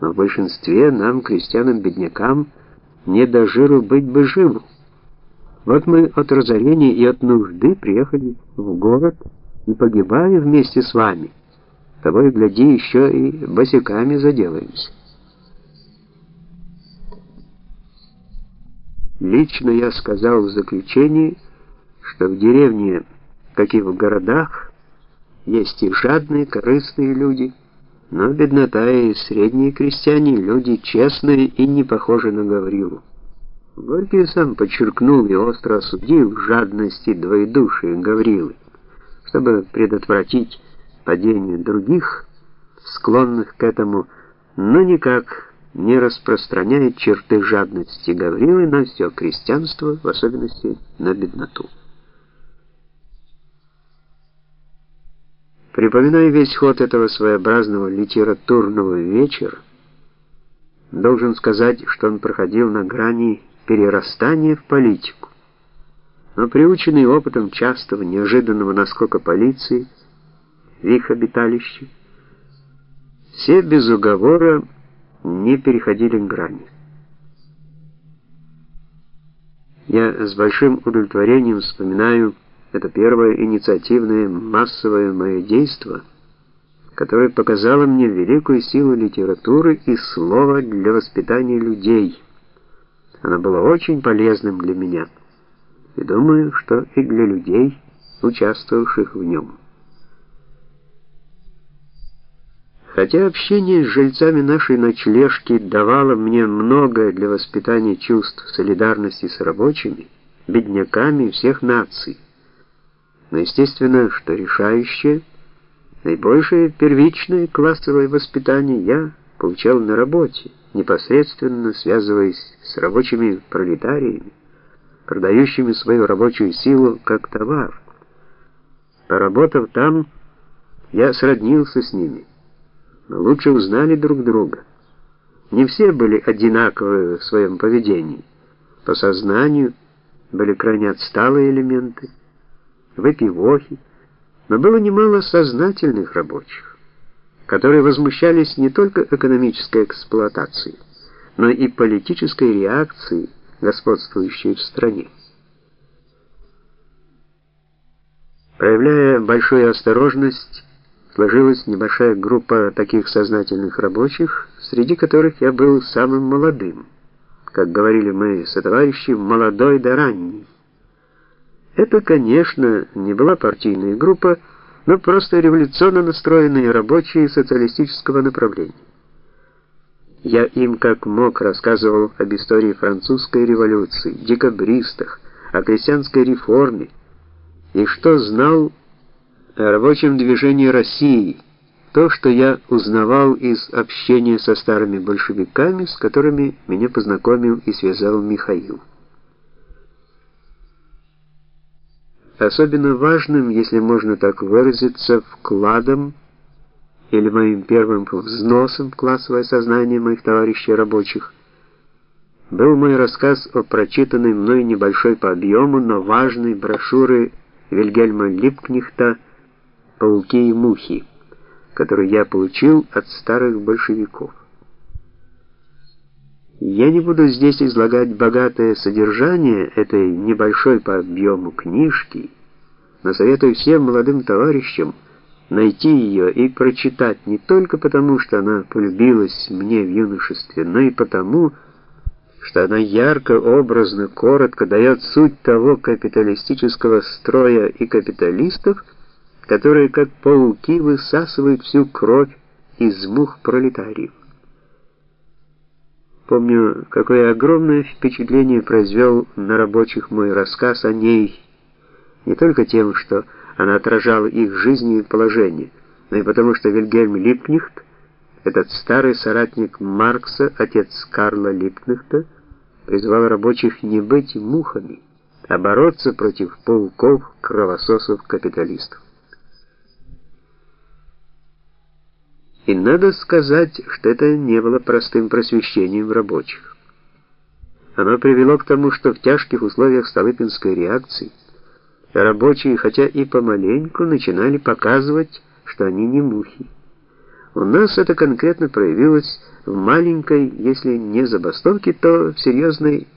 но в большинстве нам, крестьянам-беднякам, не до жиру быть бы живу. Вот мы от разорения и от нужды приехали в город и погибали вместе с вами. Тобой, гляди, еще и босиками заделаемся. Лично я сказал в заключении, что в деревне, как и в городах, есть и жадные, корыстные люди, но беднота и средние крестьяне люди честные и не похожи на Гаврилу. Горький сам подчеркнул и остро осудил жадность и двоедушие Гаврилы, чтобы предотвратить падение других, склонных к этому, но никак не распространяет черты жадности Гаврилы на все крестьянство, в особенности на бедноту. Припоминая весь ход этого своеобразного литературного вечера, должен сказать, что он проходил на грани перерастания в политику. Но приученный опытом частого неожиданного наскока полиции в их обиталище, все без уговора не переходили грани. Я с большим удовлетворением вспоминаю это первое инициативное массовое мое действо, которое показало мне великую силу литературы и слова для воспитания людей. Оно было очень полезным для меня, и думаю, что и для людей, участвовавших в нем. Хотя общение с жильцами нашей ночлежки давало мне многое для воспитания чувств солидарности с рабочими, бедняками всех наций, но естественно, что решающее, наибольшее первичное классовое воспитание я получал на работе, непосредственно связываясь с рабочими пролетариями, продающими свою рабочую силу как товар. Поработав там, я сроднился с ними, но лучше узнали друг друга. Не все были одинаковы в своем поведении. По сознанию были крайне отсталые элементы, выпивохи, но было немало сознательных рабочих, которые возмущались не только экономической эксплуатацией, но и политической реакцией, господствующей в стране. Проявляя большую осторожность, сложилась небольшая группа таких сознательных рабочих, среди которых я был самым молодым, как говорили мы со товарищи, молодой да ранний. Это, конечно, не была партийная группа, но просто революционно настроенные рабочие социалистического направления. Я им как мог рассказывал об истории французской революции, декабристах, о крестьянской реформе и что знал о рабочем движении России, то, что я узнавал из общения со старыми большевиками, с которыми меня познакомил и связал Михаил. Особенно важным, если можно так выразиться, вкладом или моим первым взносом в классовое сознание моих товарищей рабочих был мой рассказ о прочитанной мной небольшой по объему, но важной брошюре Вильгельма Липкнихта «Пауки и мухи», которую я получил от старых большевиков. Я не буду здесь излагать богатое содержание этой небольшой по объему книжки, но советую всем молодым товарищам найти ее и прочитать не только потому, что она полюбилась мне в юношестве, но и потому, что она ярко, образно, коротко дает суть того капиталистического строя и капиталистов, которые как пауки высасывают всю кровь из мух пролетариев. Помню, какое огромное впечатление произвел на рабочих мой рассказ о ней, не только тем, что она отражала их жизнь и положение, но и потому, что Вильгельм Липкнихт, этот старый соратник Маркса, отец Карла Липкнихта, призвал рабочих не быть мухами, а бороться против пауков, кровососов, капиталистов. И надо сказать, что это не было простым просвещением рабочих. Оно привело к тому, что в тяжких условиях Столыпинской реакции рабочие, хотя и помаленьку, начинали показывать, что они не мухи. У нас это конкретно проявилось в маленькой, если не забастовке, то в серьезной